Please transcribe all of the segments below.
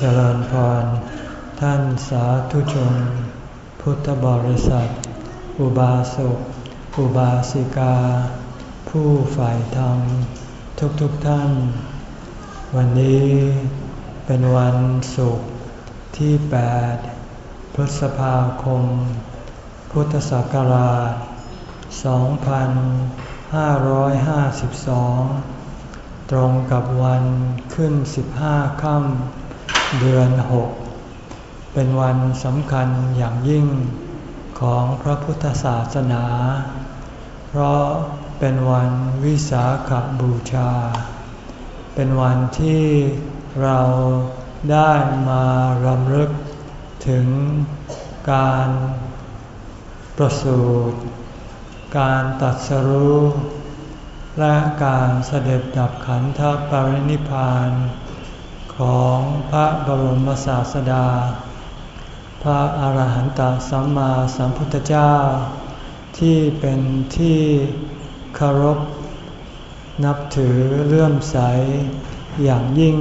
เจริญพร ท่านสาธุชน พุทธบริษัท อุบาสก อุบาสิกา ผู้ฝ่ายธรรม ทุกๆทท่าน วันนี้เป็นวันศุกร์ที่ 8 พฤษภาคม พุทธศักราช 2552 ตรงกับวันขึ้น 15 ค่ำ เดือน6เป็นวันสำคัญอย่างยิ่งของพระพุทธศาสนา เพราะเป็นวันวิสาขบูชา เป็นวันที่เราได้มารำลึกถึงการประสูติการตัดสรู้และการเสด็จดับขันธปรินิพาน ของพระบรมศาสดา พระอาหารหันตสัมมาสัมพุทธเจ้า ที่เป็นที่เคารพนับถือเลื่อมใสอย่างยิ่ง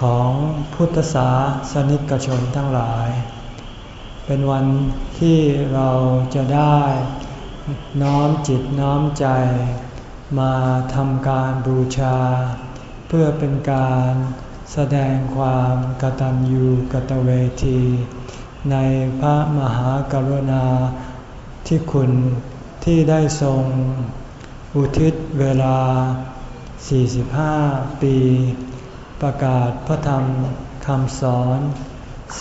ของพุทธศาสนิกชนทั้งหลาย เป็นวันที่เราจะได้น้อมจิตน้อมใจ มาทำการบูชา เพื่อเป็นการ แสดงความกตัญญูกตเวที ในพระมหากรุณาที่คุณที่ได้ทรง อุทิศเวลา 45 ปี ประกาศพระธรรมคำสอน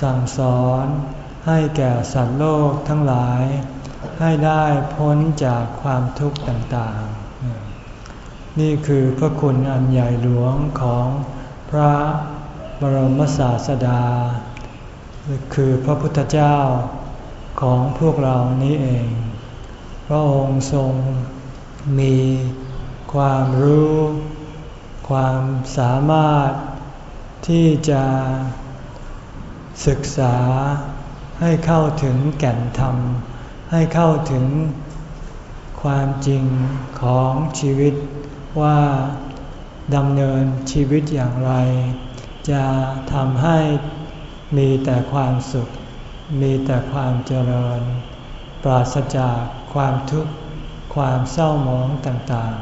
สั่งสอนให้แก่สัตว์โลกทั้งหลาย ให้ได้พ้นจากความทุกข์ต่างๆ นี่คือพระคุณอันใหญ่หลวงของ พระบรมศาสดา คือพระพุทธเจ้าของพวกเรานี้เอง พระองค์ทรงมีความรู้ ความสามารถที่จะศึกษาให้เข้าถึงแก่นธรรม ให้เข้าถึงความจริงของชีวิตว่า ดำเนินชีวิตอย่างไร จะทำให้มีแต่ความสุข มีแต่ความเจริญ ปราศจากความทุกข์ ความเศร้าหมองต่าง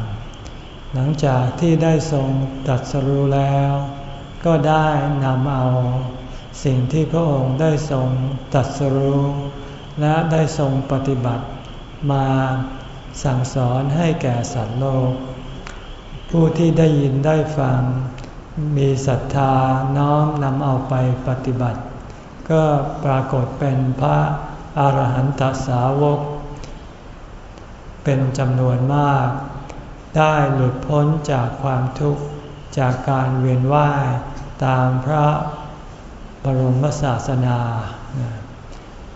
ๆ หลังจากที่ได้ทรงตัดสรู้แล้ว ก็ได้นำเอา สิ่งที่พระองค์ได้ทรงตัดสรู้ และได้ทรงปฏิบัติมาสั่งสอนให้แก่สัตว์โลก ผู้ที่ได้ยินได้ฟัง มีศรัทธาน้อมนำเอาไปปฏิบัติ ก็ปรากฏเป็นพระอารหันตสาวก เป็นจำนวนมาก ได้หลุดพ้นจากความทุกข์จากการเวียนว่ายตามพระบรมศาสนา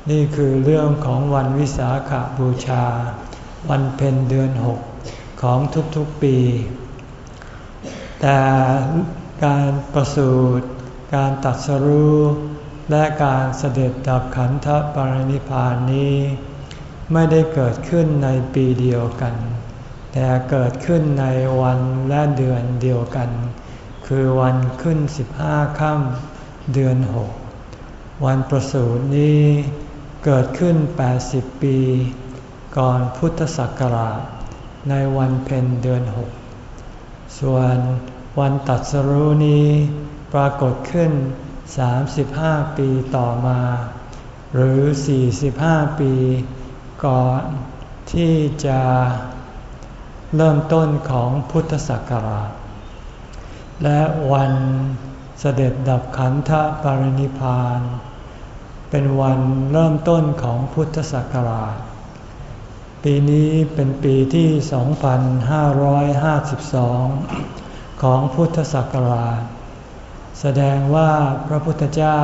นี่คือเรื่องของวันวิสาขาบูชา วันเพ็ญเดือนหกของทุกๆปี แต่การประสูติการตัดสรู้ และการเสด็จดับขันธปรินิพานนี้ ไม่ได้เกิดขึ้นในปีเดียวกัน แต่เกิดขึ้นในวันและเดือนเดียวกัน คือวันขึ้น15ค่ำเดือนหกวันประสูตินี้เกิดขึ้น 80 ปี ก่อนพุทธศักราช ในวันเพ็ญเดือนหกส่วน วันตัดสรุนี้ปรากฏขึ้น 35 ปีต่อมา หรือ 45 ปี ก่อนที่จะเริ่มต้นของพุทธศักราช และวันเสด็จดับขันธปรินิพาน เป็นวันเริ่มต้นของพุทธศักราช ปีนี้เป็นปีที่ 2552 ของพุทธศักราช แสดงว่าพระพุทธเจ้า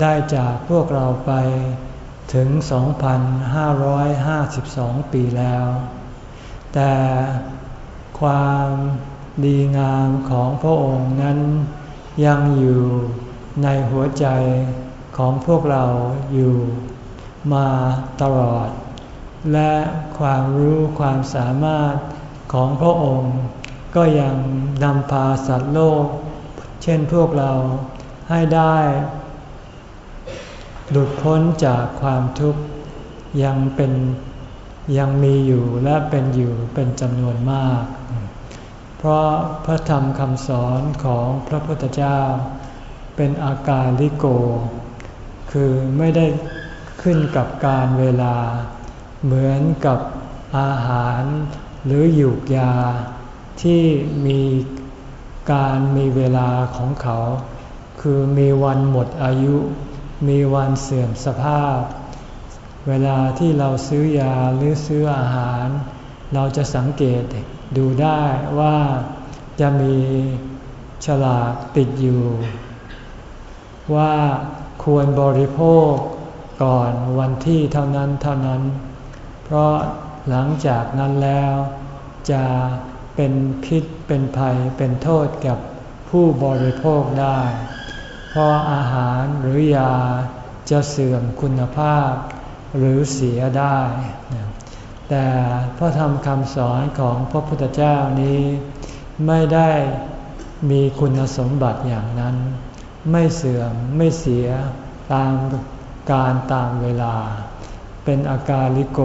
ได้จากพวกเราไปถึง 2,552 ปีแล้ว แต่ความดีงามของพระองค์นั้นยังอยู่ในหัวใจของพวกเราอยู่มาตลอด และความรู้ความสามารถของพระองค์ ก็ยังนำพาสัตว์โลก เช่นพวกเราให้ได้ หลุดพ้นจากความทุกข์ยังเป็นยังมีอยู่และเป็นอยู่เป็นจำนวนมาก เพราะพระธรรมคำสอนของพระพุทธเจ้า เป็นอาการลิโก คือไม่ได้ขึ้นกับการเวลา เหมือนกับอาหารหรือหยูกยา ที่มีการมีเวลาของเขา คือมีวันหมดอายุ มีวันเสื่อมสภาพ เวลาที่เราซื้อยาหรือซื้ออาหาร เราจะสังเกตดูได้ว่าจะมีฉลากติดอยู่ ว่าควรบริโภคก่อนวันที่เท่านั้นเท่านั้น เพราะหลังจากนั้นแล้วจะ เป็นพิษเป็นภัยเป็นโทษกับผู้บริโภคได้ เพราะอาหารหรือยาจะเสื่อมคุณภาพหรือเสียได้ แต่พระธรรมคำสอนของพระพุทธเจ้านี้ ไม่ได้มีคุณสมบัติอย่างนั้น ไม่เสื่อมไม่เสียตามการตามเวลา เป็นอาการลิโก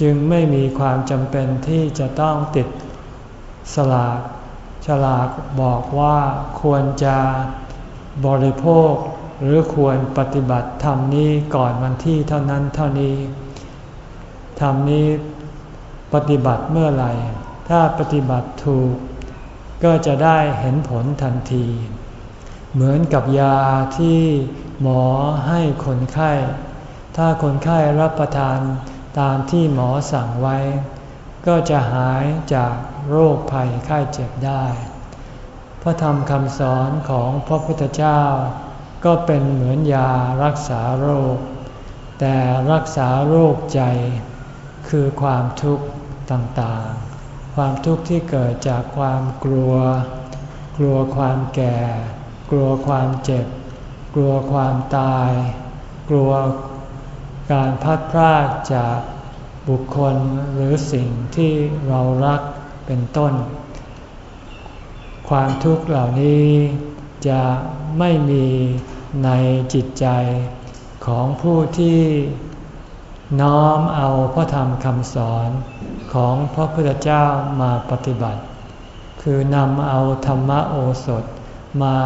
จึงไม่มีความจำเป็นที่จะต้องติด สลากฉลากบอกว่าควรจะบริโภคหรือควรปฏิบัติธรรมนี้ก่อนวันที่เท่านั้นเท่านี้ธรรมนี้ปฏิบัติเมื่อไหร่ ถ้าปฏิบัติถูก ก็จะได้เห็นผลทันที เหมือนกับยาที่หมอให้คนไข้ ถ้าคนไข้รับประทานตามที่หมอสั่งไว้ ก็จะหายจากโรคภัยไข้เจ็บได้ พระธรรมคำสอนของพระพุทธเจ้า ก็เป็นเหมือนยารักษาโรค แต่รักษาโรคใจ คือความทุกข์ต่างๆ ความทุกข์ที่เกิดจากความกลัว กลัวความแก่ กลัวความเจ็บ กลัวความตาย กลัวการพัดพรากจาก บุคคลหรือสิ่งที่เรารักเป็นต้น ความทุกข์เหล่านี้จะไม่มีในจิตใจของผู้ที่น้อมเอาพระธรรมคำสอนของพระพุทธเจ้ามาปฏิบัติ คือนำเอาธรรมโอสถมา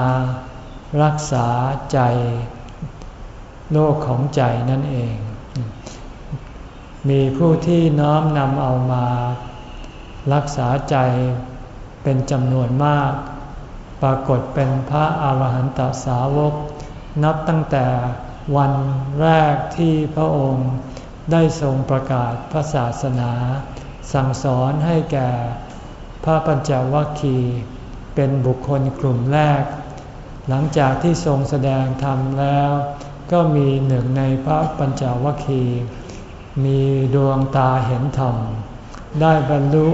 รักษาใจ โลกของใจนั่นเอง มีผู้ที่น้อมนำเอามา รักษาใจเป็นจำนวนมาก ปรากฏเป็นพระอาหารหันตสาวก นับตั้งแต่วันแรกที่พระองค์ได้ทรงประกาศพระศาสนา สั่งสอนให้แก่พระปัญจวัคคีย์เป็นบุคคลกลุ่มแรก หลังจากที่ทรงแสดงธรรมแล้ว ก็มีหนึ่งในพระปัญจวัคคีย์ มีดวงตาเห็นธรรม ได้บรรลุ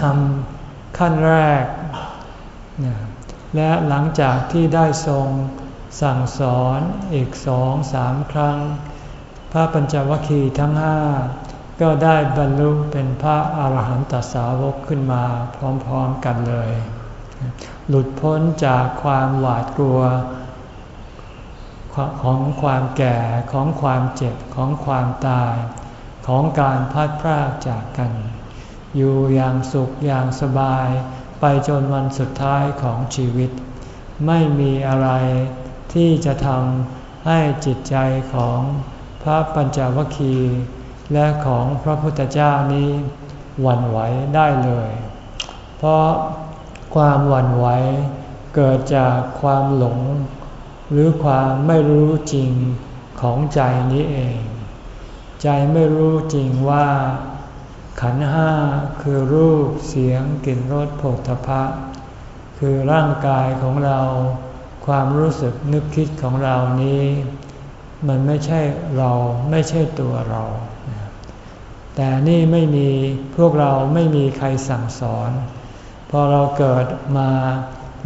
ธรรมขั้นแรก และหลังจากที่ได้ทรงสั่งสอนอีกสองสามครั้ง พระปัญจวัคคีย์ทั้งห้าก็ได้บรรลุเป็นพระอาหารหันตสาวกขึ้นมาพร้อมๆกันเลย หลุดพ้นจากความหวาดกลัว ของความแก่ของความเจ็บของความตาย ของการพัดพรากจากกัน อยู่อย่างสุขอย่างสบาย ไปจนวันสุดท้ายของชีวิต ไม่มีอะไรที่จะทำให้จิตใจของพระปัญจวัคคีย์และของพระพุทธเจ้านี้หวั่นไหวได้เลย เพราะความหวั่นไหวเกิดจากความหลง หรือความไม่รู้จริงของใจนี้เอง ใจไม่รู้จริงว่า ขันห้าคือรูปเสียงกลิ่นรสผลพะ คือร่างกายของเรา ความรู้สึกนึกคิดของเรานี้ มันไม่ใช่เราไม่ใช่ตัวเรา แต่นี่ไม่มีพวกเราไม่มีใครสั่งสอน พอเราเกิดมา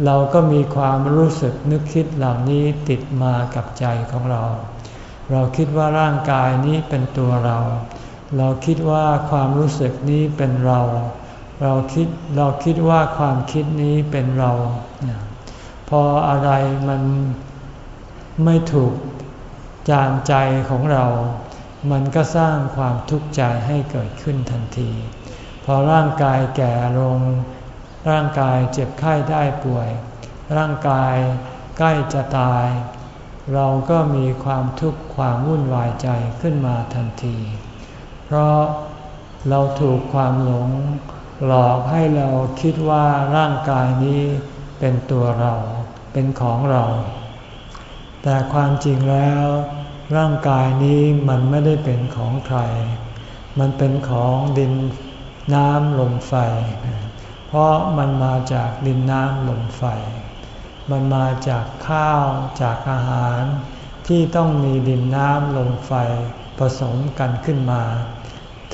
เราก็มีความรู้สึกนึกคิดเหล่านี้ติดมากับใจของเรา เราคิดว่าร่างกายนี้เป็นตัวเรา เราคิดว่าความรู้สึกนี้เป็นเรา เราคิดเราคิดว่าความคิดนี้เป็นเรา พออะไรมันไม่ถูกจางใจของเรา มันก็สร้างความทุกข์ใจให้เกิดขึ้นทันที พอร่างกายแก่ลง ร่างกายเจ็บไข้ได้ป่วย ร่างกายใกล้จะตาย เราก็มีความทุกข์ความวุ่นวายใจขึ้นมาทันที เพราะเราถูกความหลงหลอกให้เราคิดว่าร่างกายนี้เป็นตัวเราเป็นของเรา แต่ความจริงแล้ว ร่างกายนี้มันไม่ได้เป็นของใคร มันเป็นของดินน้ำลมไฟ เพราะมันมาจากดินน้ำลมไฟ มันมาจากข้าวจากอาหาร ที่ต้องมีดินน้ำลมไฟผสมกันขึ้นมา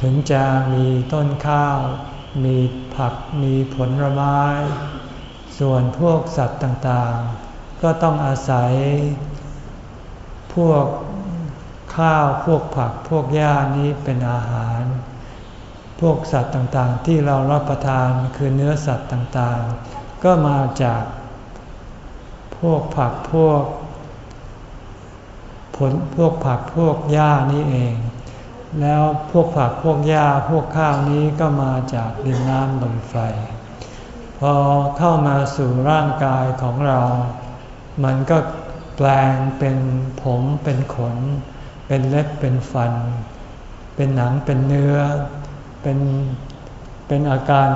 ถึงจะมีต้นข้าว มีผักมีผลไม้ ส่วนพวกสัตว์ต่างๆ ก็ต้องอาศัย พวกข้าวพวกผักพวกหญ้านี้เป็นอาหาร พวกสัตว์ต่างๆ ที่เรารับประทานคือเนื้อสัตว์ต่างๆ ก็มาจาก พวกผักพวกผลพวกผักพวกหญ้านี้เอง แล้วพวกผักพวกหญ้าพวกข้าวนี้ก็มาจากดินน้ำลมไฟ พอเข้ามาสู่ร่างกายของเรา มันก็แปลงเป็นผมเป็นขน เป็นเล็บเป็นฟัน เป็นหนังเป็นเนื้อ เป็นเป็นอาการ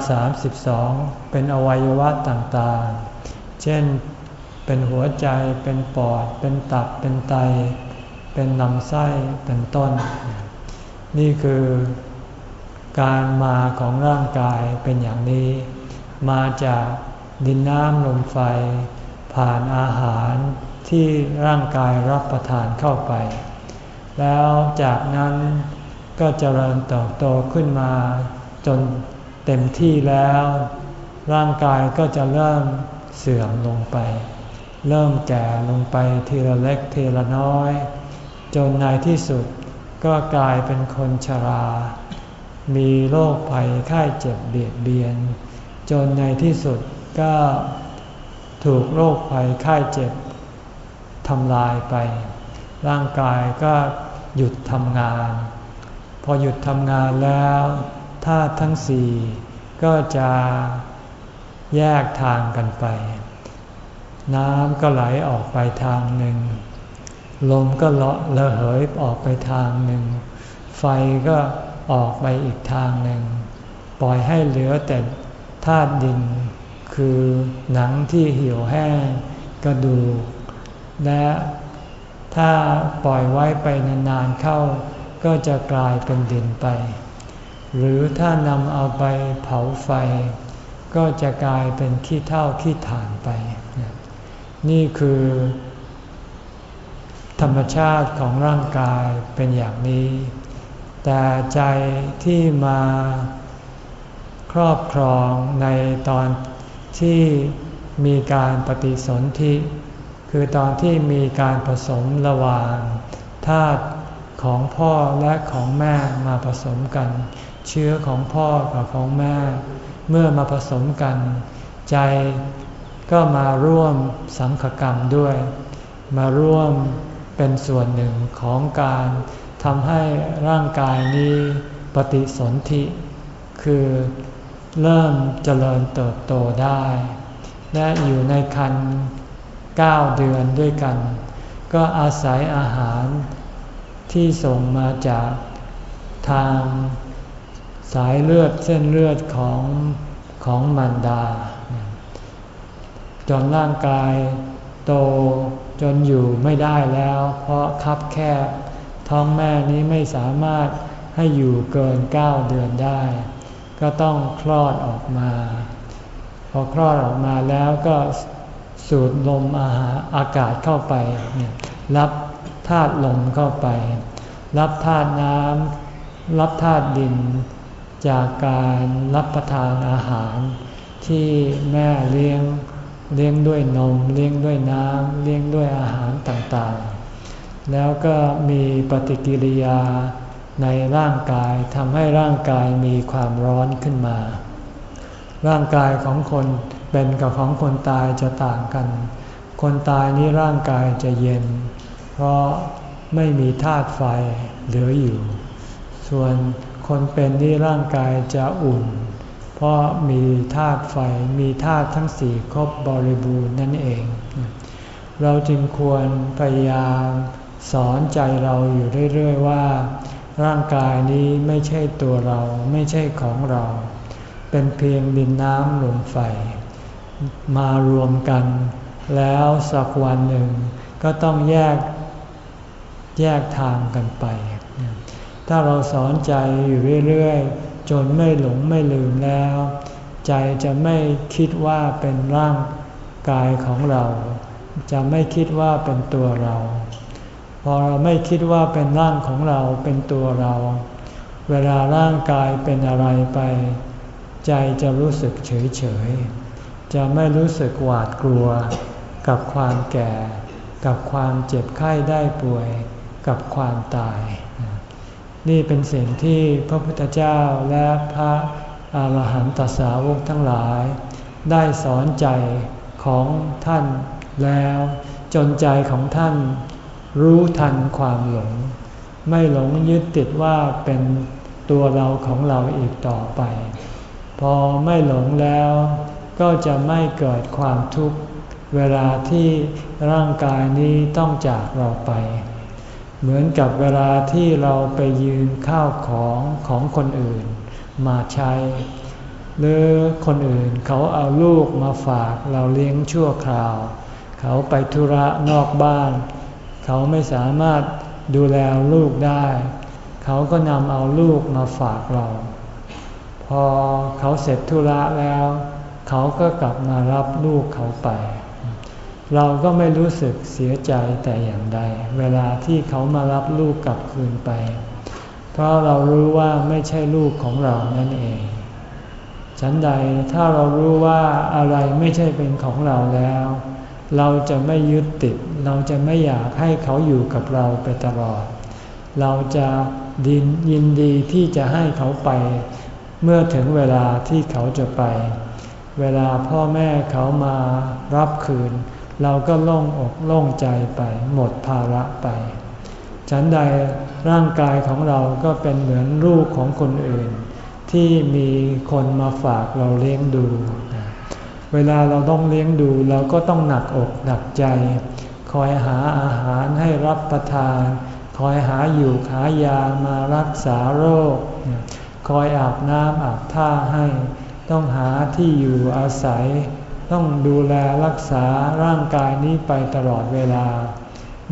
32 เป็นอวัยวะต่างๆ เช่น เป็นหัวใจ เป็นปอด เป็นตับ เป็นไต เป็นลำไส้ เป็นต้น นี่คือการมาของร่างกายเป็นอย่างนี้ มาจากดินน้ำลมไฟ ผ่านอาหารที่ร่างกายรับประทานเข้าไป แล้วจากนั้น ก็เจริญเติบโตขึ้นมา จนเต็มที่แล้ว ร่างกายก็จะเริ่มเสื่อมลงไป เริ่มแก่ลงไปทีละเล็กทีละน้อย จนในที่สุดก็กลายเป็นคนชรา มีโรคภัยไข้เจ็บเบียดเบียน จนในที่สุดก็ถูกโรคภัยไข้เจ็บทำลายไป ร่างกายก็หยุดทำงาน พอหยุดทำงานแล้วธาตุทั้งสี่ก็จะแยกทางกันไป น้ำก็ไหลออกไปทางหนึ่ง ลมก็เลาะระเหยออกไปทางหนึ่ง ไฟก็ออกไปอีกทางหนึ่ง ปล่อยให้เหลือแต่ธาตุดิน คือหนังที่เหี่ยวแห้งกระดูกและถ้าปล่อยไว้ไปนานๆเข้า ก็จะกลายเป็นดินไป หรือถ้านำเอาไปเผาไฟ ก็จะกลายเป็นขี้เท่าขี้ฐานไป นี่คือ ธรรมชาติของร่างกายเป็นอย่างนี้ แต่ใจที่มาครอบครองในตอนที่มีการปฏิสนธิ คือตอนที่มีการผสมระหว่างธาตุ ของพ่อและของแม่มาผสมกัน เชื้อของพ่อกับของแม่ เมื่อมาผสมกัน ใจก็มาร่วมสังฆกรรมด้วย มาร่วมเป็นส่วนหนึ่งของการทำให้ร่างกายนี้ปฏิสนธิ คือเริ่มเจริญเติบโตได้ และอยู่ในคันเก้าเดือนด้วยกัน ก็อาศัยอาหาร ที่ส่งมาจากทางสายเลือดเส้นเลือดของของมันดา จนร่างกายโตจนอยู่ไม่ได้แล้ว เพราะคับแคบท้องแม่นี้ไม่สามารถให้อยู่เกินเก้าเดือนได้ ก็ต้องคลอดออกมา พอคลอดออกมาแล้วก็สูดลมอาหารอากาศเข้าไป รับ ธาตุลมเข้าไป รับธาตุน้ำรับธาตุดิน จากการรับประทานอาหาร ที่แม่เลี้ยงเลี้ยงด้วยนมเลี้ยงด้วยน้ำเลี้ยงด้วยอาหารต่างๆ แล้วก็มีปฏิกิริยาในร่างกายทำให้ร่างกายมีความร้อนขึ้นมา ร่างกายของคนเป็นกับของคนตายจะต่างกัน คนตายนี้ร่างกายจะเย็น เพราะไม่มีธาตุไฟเหลืออยู่ ส่วนคนเป็นนี่ร่างกายจะอุ่น เพราะมีธาตุไฟมีธาตุทั้งสี่ครบบริบูรณ์นั่นเอง เราจึงควรพยายามสอนใจเราอยู่เรื่อยๆว่า ร่างกายนี้ไม่ใช่ตัวเราไม่ใช่ของเรา เป็นเพียงดินน้ำลมไฟ มารวมกัน แล้วสักวันหนึ่งก็ต้องแยก แยกทางกันไป ถ้าเราสอนใจอยู่เรื่อยๆ จนไม่หลงไม่ลืมแล้ว ใจจะไม่คิดว่าเป็นร่างกายของเรา จะไม่คิดว่าเป็นตัวเรา พอเราไม่คิดว่าเป็นร่างของเราเป็นตัวเรา เวลาร่างกายเป็นอะไรไป ใจจะรู้สึกเฉยเฉยจะไม่รู้สึกหวาดกลัวกับความแก่ กับความเจ็บไข้ได้ป่วย กับความตาย นี่เป็นสิ่งที่พระพุทธเจ้าและพระอาหารหันตสาวกทั้งหลาย ได้สอนใจของท่านแล้ว จนใจของท่านรู้ทันความหลง ไม่หลงยึดติดว่าเป็นตัวเราของเราอีกต่อไป พอไม่หลงแล้วก็จะไม่เกิดความทุกข์เวลาที่ร่างกายนี้ต้องจากเราไป เหมือนกับเวลาที่เราไปยืมข้าวของของคนอื่นมาใช้ หรือคนอื่นเขาเอาลูกมาฝากเราเลี้ยงชั่วคราว เขาไปธุระนอกบ้าน เขาไม่สามารถดูแลลูกได้ เขาก็นำเอาลูกมาฝากเรา พอเขาเสร็จธุระแล้ว เขาก็กลับมารับลูกเขาไป เราก็ไม่รู้สึกเสียใจแต่อย่างใด เวลาที่เขามารับลูกกลับคืนไป เพราะเรารู้ว่าไม่ใช่ลูกของเรานั่นเอง ฉันใดถ้าเรารู้ว่าอะไรไม่ใช่เป็นของเราแล้ว เราจะไม่ยึดติด เราจะไม่อยากให้เขาอยู่กับเราไปตลอด เราจะดินยินดีที่จะให้เขาไป เมื่อถึงเวลาที่เขาจะไป เวลาพ่อแม่เขามารับคืน เราก็โล่งอกโล่งใจไป หมดภาระไป ฉันใดร่างกายของเราก็เป็นเหมือนลูกของคนอื่น ที่มีคนมาฝากเราเลี้ยงดู เวลาเราต้องเลี้ยงดูเราก็ต้องหนักอกหนักใจ คอยหาอาหารให้รับประทาน คอยหาอยู่หายามารักษาโรค คอยอาบน้ำอาบท่าให้ ต้องหาที่อยู่อาศัย ต้องดูแลรักษาร่างกายนี้ไปตลอดเวลา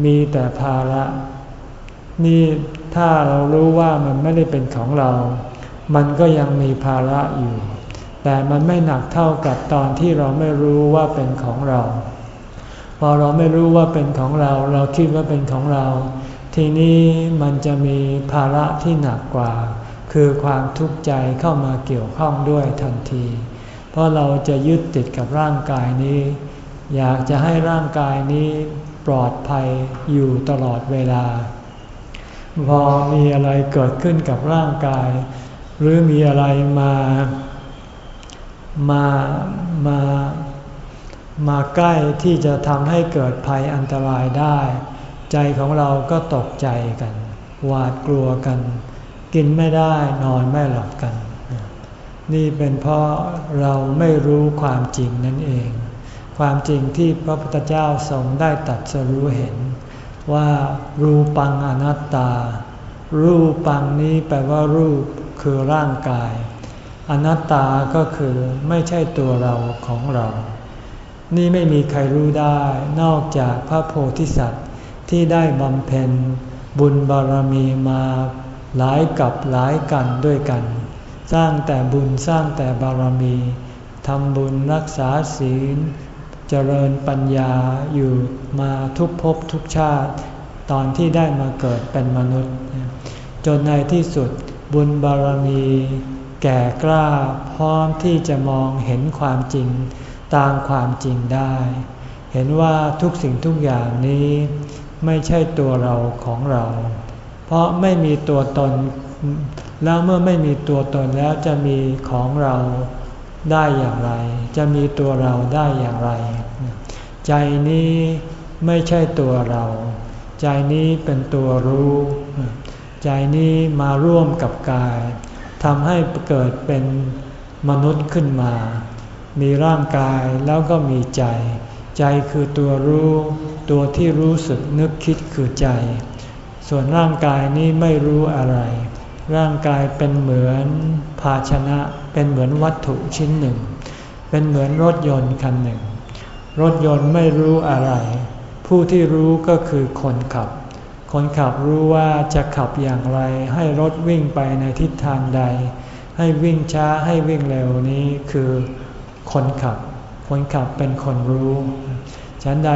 มีแต่ภาระ นี่ถ้าเรารู้ว่ามันไม่ได้เป็นของเรา มันก็ยังมีภาระอยู่ แต่มันไม่หนักเท่ากับตอนที่เราไม่รู้ว่าเป็นของเรา พอเราไม่รู้ว่าเป็นของเรา เราคิดว่าเป็นของเรา ทีนี้มันจะมีภาระที่หนักกว่า คือความทุกข์ใจเข้ามาเกี่ยวข้องด้วยทันที ราะเราจะยึดติดกับร่างกายนี้ อยากจะให้ร่างกายนี้ปลอดภัยอยู่ตลอดเวลา พอมีอะไรเกิดขึ้นกับร่างกาย หรือมีอะไรมามามามาใกล้ที่จะทำให้เกิดภัยอันตรายได้ ใจของเราก็ตกใจกัน หวาดกลัวกัน กินไม่ได้นอนไม่หลับกัน นี่เป็นเพราะเราไม่รู้ความจริงนั่นเอง ความจริงที่พระพุทธเจ้าทรงได้ตัดสรู้เห็น ว่ารูปังอนัตตา รูปังนี้แปลว่ารูปคือร่างกาย อนัตตาก็คือไม่ใช่ตัวเราของเรา นี่ไม่มีใครรู้ได้นอกจากพระโพธิสัตว์ที่ได้บำเพ็ญบุญบารมีมาหลายกับหลายกันด้วยกัน สร้างแต่บุญสร้างแต่บารมีทำบุญรักษาศีล เจริญปัญญาอยู่มาทุกภพทุกชาติ ตอนที่ได้มาเกิดเป็นมนุษย์ จนในที่สุดบุญบารมีแก่กล้าพร้อมที่จะมองเห็นความจริงตามความจริงได้ เห็นว่าทุกสิ่งทุกอย่างนี้ไม่ใช่ตัวเราของเรา เพราะไม่มีตัวตน แล้วเมื่อไม่มีตัวตนแล้วจะมีของเราได้อย่างไร จะมีตัวเราได้อย่างไร ใจนี้ไม่ใช่ตัวเรา ใจนี้เป็นตัวรู้ ใจนี้มาร่วมกับกายทำให้เกิดเป็นมนุษย์ขึ้นมา มีร่างกายแล้วก็มีใจ ใจคือตัวรู้ ตัวที่รู้สึกนึกคิดคือใจ ส่วนร่างกายนี้ไม่รู้อะไร ร่างกายเป็นเหมือนภาชนะ เป็นเหมือนวัตถุชิ้นหนึ่ง เป็นเหมือนรถยนต์คันหนึ่ง รถยนต์ไม่รู้อะไร ผู้ที่รู้ก็คือคนขับ คนขับรู้ว่าจะขับอย่างไร ให้รถวิ่งไปในทิศทางใด ให้วิ่งช้าให้วิ่งเร็วนี้คือคนขับ คนขับเป็นคนรู้ ฉันใด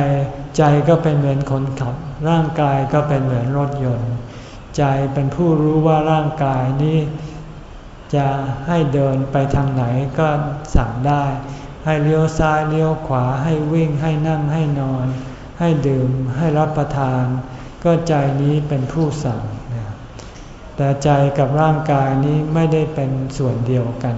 ใจก็เป็นเหมือนคนขับ ร่างกายก็เป็นเหมือนรถยนต์ ใจเป็นผู้รู้ว่าร่างกายนี้ จะให้เดินไปทางไหนก็สั่งได้ ให้เลี้ยวซ้ายเลี้ยวขวาให้วิ่งให้นั่งให้นอน ให้ดื่มให้รับประทาน ก็ใจนี้เป็นผู้สั่ง แต่ใจกับร่างกายนี้ไม่ได้เป็นส่วนเดียวกัน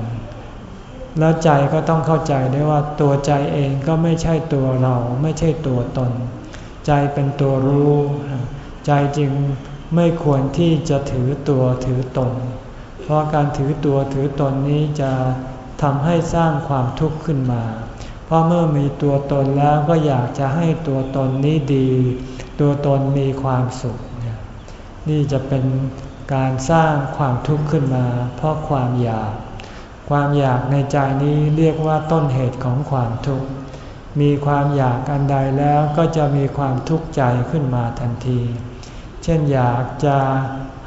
แล้วใจก็ต้องเข้าใจได้ว่าตัวใจเองก็ไม่ใช่ตัวเราไม่ใช่ตัวตน ใจเป็นตัวรู้ ใจจึง ไม่ควรที่จะถือตัวถือตน เพราะการถือตัวถือตนนี้จะทำให้สร้างความทุกข์ขึ้นมา เพราะเมื่อมีตัวตนแล้วก็อยากจะให้ตัวตนนี้ดี ตัวตนมีความสุข นี่จะเป็นการสร้างความทุกข์ขึ้นมา เพราะความอยาก ความอยากในใจนี้เรียกว่าต้นเหตุของความทุกข์ มีความอยากอันใดแล้วก็จะมีความทุกข์ใจขึ้นมาทันที เช่นอยากจะ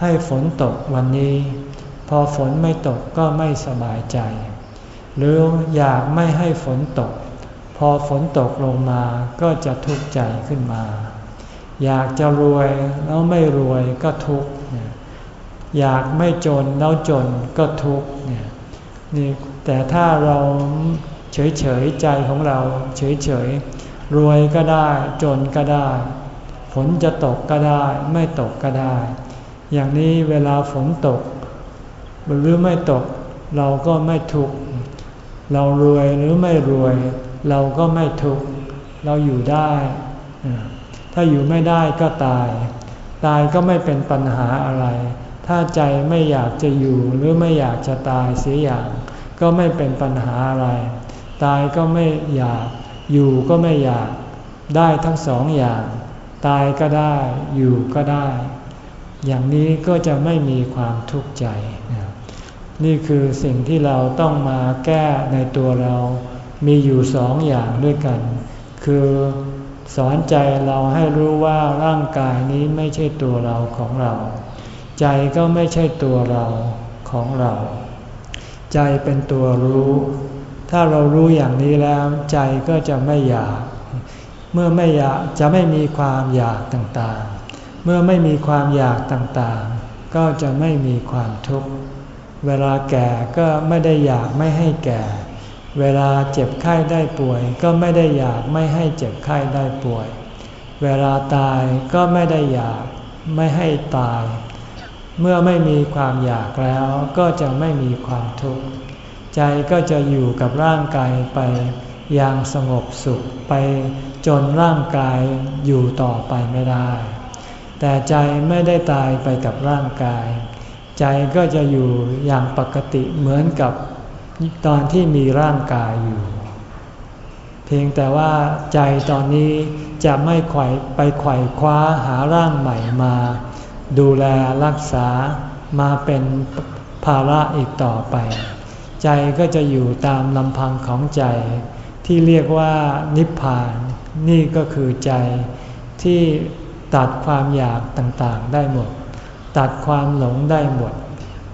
ให้ฝนตกวันนี้ พอฝนไม่ตกก็ไม่สบายใจ หรืออยากไม่ให้ฝนตก พอฝนตกลงมาก็จะทุกข์ใจขึ้นมา อยากจะรวยแล้วไม่รวยก็ทุกข์อยากไม่จนแล้วจนก็ทุกข์เนี่ยนี่แต่ถ้าเราเฉยเฉยใจของเราเฉยเฉยรวยก็ได้จนก็ได้ ฝนจะตกก็ได้ ไม่ตกก็ได้ อย่างนี้เวลาฝนตก หรือไม่ตกเราก็ไม่ทุกข์เรารวยหรือไม่รวย เราก็ไม่ทุกข์เราอยู่ได้ ถ้าอยู่ไม่ได้ก็ตาย ตายก็ไม่เป็นปัญหาอะไร ถ้าใจไม่อยากจะอยู่หรือไม่อยากจะตายเสียอย่าง ก็ไม่เป็นปัญหาอะไร ตายก็ไม่อยากอยู่ก็ไม่อยากได้ทั้งสองอย่าง ตายก็ได้ อยู่ก็ได้ อย่างนี้ก็จะไม่มีความทุกข์ใจ นี่คือสิ่งที่เราต้องมาแก้ในตัวเรา มีอยู่สองอย่างด้วยกัน คือสอนใจเราให้รู้ว่าร่างกายนี้ไม่ใช่ตัวเราของเรา ใจก็ไม่ใช่ตัวเราของเรา ใจเป็นตัวรู้ ถ้าเรารู้อย่างนี้แล้ว ใจก็จะไม่อยาก เมื่อไม่อยากจะไม่มีความอยากต่างๆ เมื่อไม่มีความอยากต่างๆ ก็จะไม่มีความทุกข์ เวลาแก่ก็ไม่ได้อยากไม่ให้แก่ เวลาเจ็บไข้ได้ป่วย ก็ไม่ได้อยากไม่ให้เจ็บไข้ได้ป่วย เวลาตายก็ไม่ได้อยากไม่ให้ตาย เมื่อไม่มีความอยากแล้วก็จะไม่มีความทุกข์ ใจก็จะอยู่กับร่างกายไป อย่างสงบสุขไปจนร่างกายอยู่ต่อไปไม่ได้ แต่ใจไม่ได้ตายไปกับร่างกาย ใจก็จะอยู่อย่างปกติเหมือนกับตอนที่มีร่างกายอยู่ เพียงแต่ว่าใจตอนนี้จะไม่ไขว่ไปไขว่คว้าหาร่างใหม่มา ดูแลรักษามาเป็นภาระอีกต่อไป ใจก็จะอยู่ตามลำพังของใจ ที่เรียกว่านิพพาน นี่ก็คือใจที่ตัดความอยากต่างๆได้หมด ตัดความหลงได้หมด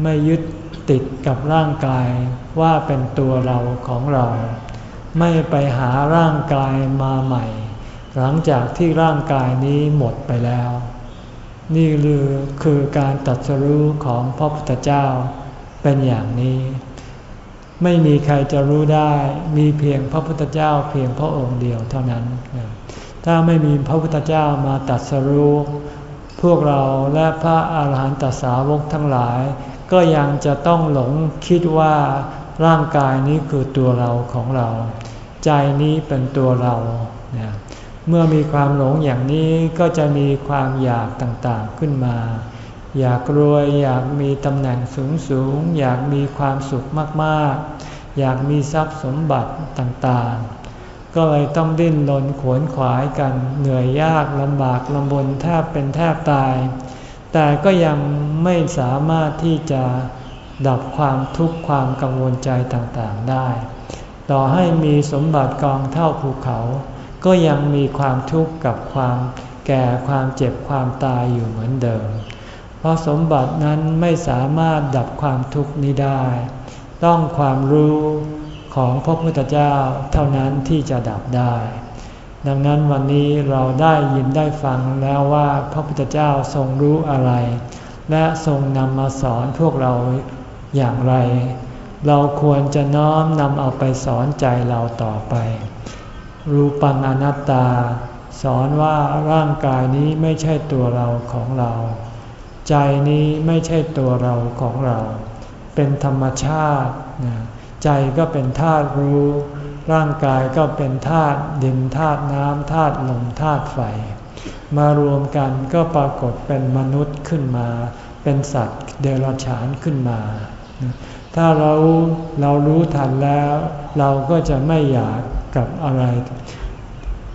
ไม่ยึดติดกับร่างกายว่าเป็นตัวเราของเรา ไม่ไปหาร่างกายมาใหม่ หลังจากที่ร่างกายนี้หมดไปแล้ว นี่คือคือการตัดสรู้ของพระพุทธเจ้าเป็นอย่างนี้ ไม่มีใครจะรู้ได้ มีเพียงพระพุทธเจ้าเพียงพระองค์เดียวเท่านั้น ถ้าไม่มีพระพุทธเจ้ามาตัดสรู้พวกเราและพระอาหารหันตสาวกทั้งหลาย ก็ยังจะต้องหลงคิดว่าร่างกายนี้คือตัวเราของเรา ใจนี้เป็นตัวเราเมื่อมีความหลงอย่างนี้ก็จะมีความอยากต่างๆขึ้นมา อยากรวย อยากมีตำแหน่งสูงๆอยากมีความสุขมากๆ อยากมีทรัพย์สมบัติต่างๆ ก็เลยต้องดิ้นรนขวนขวายกันเหนื่อยยากลำบากลำบนแทบเป็นแทบตาย แต่ก็ยังไม่สามารถที่จะดับความทุกข์ความกังวลใจต่างๆได้ ต่อให้มีสมบัติกองเท่าภูเขา ก็ยังมีความทุกข์กับความแก่ความเจ็บความตายอยู่เหมือนเดิม เพราะสมบัตินั้นไม่สามารถดับความทุกข์นี้ได้ ต้องความรู้ของพระพุทธเจ้าเท่านั้นที่จะดับได้ ดังนั้นวันนี้เราได้ยินได้ฟังแล้วว่าพระพุทธเจ้าทรงรู้อะไร และทรงนำมาสอนพวกเราอย่างไร เราควรจะน้อมนำเอาไปสอนใจเราต่อไป รูปังอนัตตา สอนว่าร่างกายนี้ไม่ใช่ตัวเราของเรา ใจนี้ไม่ใช่ตัวเราของเรา เป็นธรรมชาติใจก็เป็นธาตุรู้ ร่างกายก็เป็นธาตุดินธาตุน้ำธาตุลมธาตุไฟ มารวมกันก็ปรากฏเป็นมนุษย์ขึ้นมา เป็นสัตว์เดรัจฉานขึ้นมา ถ้าเราเรารู้ทันแล้ว เราก็จะไม่อยากกับอะไร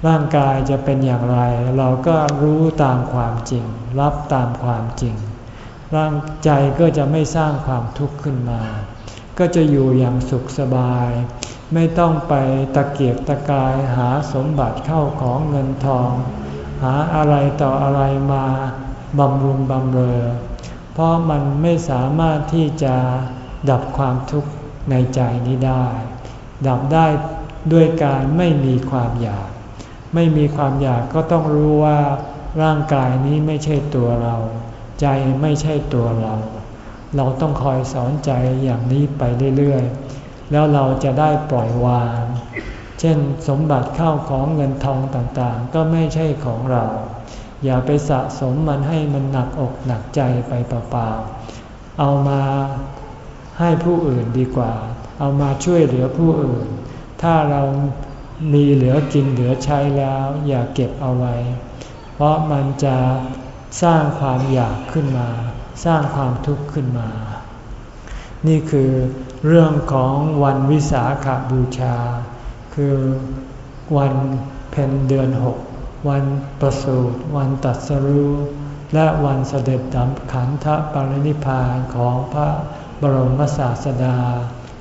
ร่างกายจะเป็นอย่างไร เราก็รู้ตามความจริง รับตามความจริง ร่างใจก็จะไม่สร้างความทุกข์ขึ้นมา ก็จะอยู่อย่างสุขสบาย ไม่ต้องไปตะเกียกตะกายหาสมบัติเข้าของเงินทอง หาอะไรต่ออะไรมาบำรุงบำเรอ เพราะมันไม่สามารถที่จะดับความทุกข์ในใจนี้ได้ ดับได้ด้วยการไม่มีความอยาก ไม่มีความอยากก็ต้องรู้ว่าร่างกายนี้ไม่ใช่ตัวเรา ใจไม่ใช่ตัวเรา เราต้องคอยสอนใจอย่างนี้ไปเรื่อยๆ แล้วเราจะได้ปล่อยวาง เช่นสมบัติเข้าของเงินทองต่างๆ ก็ไม่ใช่ของเรา อย่าไปสะสมมันให้มันหนักอกหนักใจไปเปล่าๆ เอามาให้ผู้อื่นดีกว่า เอามาช่วยเหลือผู้อื่น ถ้าเรา มีเหลือกินเหลือใช้แล้ว อย่าเก็บเอาไว้ เพราะมันจะสร้างความอยากขึ้นมา สร้างความทุกข์ขึ้นมา นี่คือเรื่องของวันวิสาขาบูชา คือวันเพ็ญเดือนหกวันประสูติวันตัดสรุและวันเสด็จดับขันธปรินิพานของพระบรมศาสดา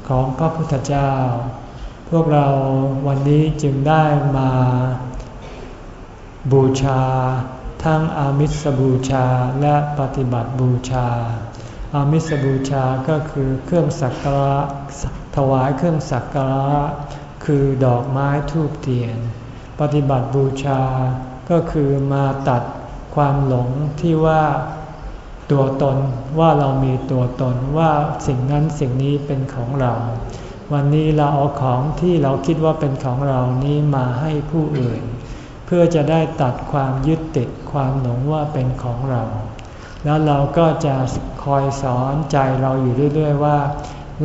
ของพระพุทธเจ้า พวกเราวันนี้จึงได้มาบูชา ทั้งอามิสบูชาและปฏิบัติบูชา อามิสบูชาก็คือเครื่องสักการะถวายเครื่องสักการะคือดอกไม้ทูบเทียน ปฏิบัติบูชาก็คือมาตัดความหลงที่ว่าตัวตนว่าเรามีตัวตนว่าสิ่งนั้นสิ่งนี้เป็นของเรา วันนี้เราเอาของที่เราคิดว่าเป็นของเรานี้มาให้ผู้อื่น เพื่อจะได้ตัดความยึดติดความหลงว่าเป็นของเรา แล้วเราก็จะคอยสอนใจเราอยู่เรื่อย ๆ ว่า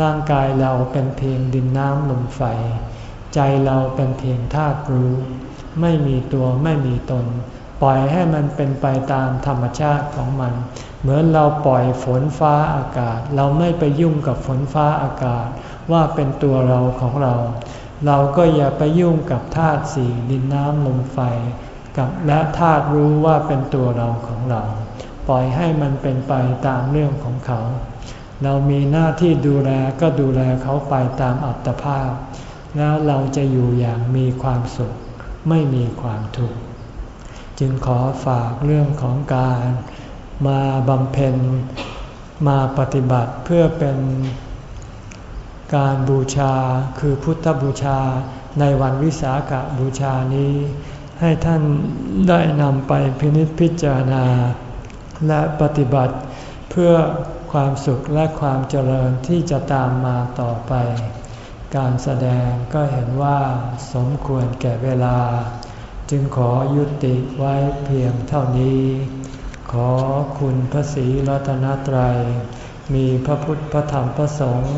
ร่างกายเราเป็นเพียงดินน้ำลมไฟ ใจเราเป็นเพียงธาตุรู้ไม่มีตัวไม่มีตน ปล่อยให้มันเป็นไปตามธรรมชาติของมัน เหมือนเราปล่อยฝนฟ้าอากาศ เราไม่ไปยุ่งกับฝนฟ้าอากาศ ว่าเป็นตัวเราของเรา เราก็อย่าไปยุ่งกับธาตุสี่ดินน้ำลมไฟ กับและธาตุรู้ว่าเป็นตัวเราของเรา ปล่อยให้มันเป็นไปตามเรื่องของเขา เรามีหน้าที่ดูแลก็ดูแลเขาไปตามอัตภาพ แล้วเราจะอยู่อย่างมีความสุข ไม่มีความทุกข์จึงขอฝากเรื่องของการมาบำเพ็ญมาปฏิบัติเพื่อเป็น การบูชาคือพุทธบูชาในวันวิสาขบูชานี้ ให้ท่านได้นำไปพินิจพิจารณา และปฏิบัติเพื่อความสุขและความเจริญที่จะตามมาต่อไป การแสดงก็เห็นว่าสมควรแก่เวลา จึงขอยุติไว้เพียงเท่านี้ ขอคุณพระศรีรัตนตรัย มีพระพุทธพระธรรมพระสงฆ์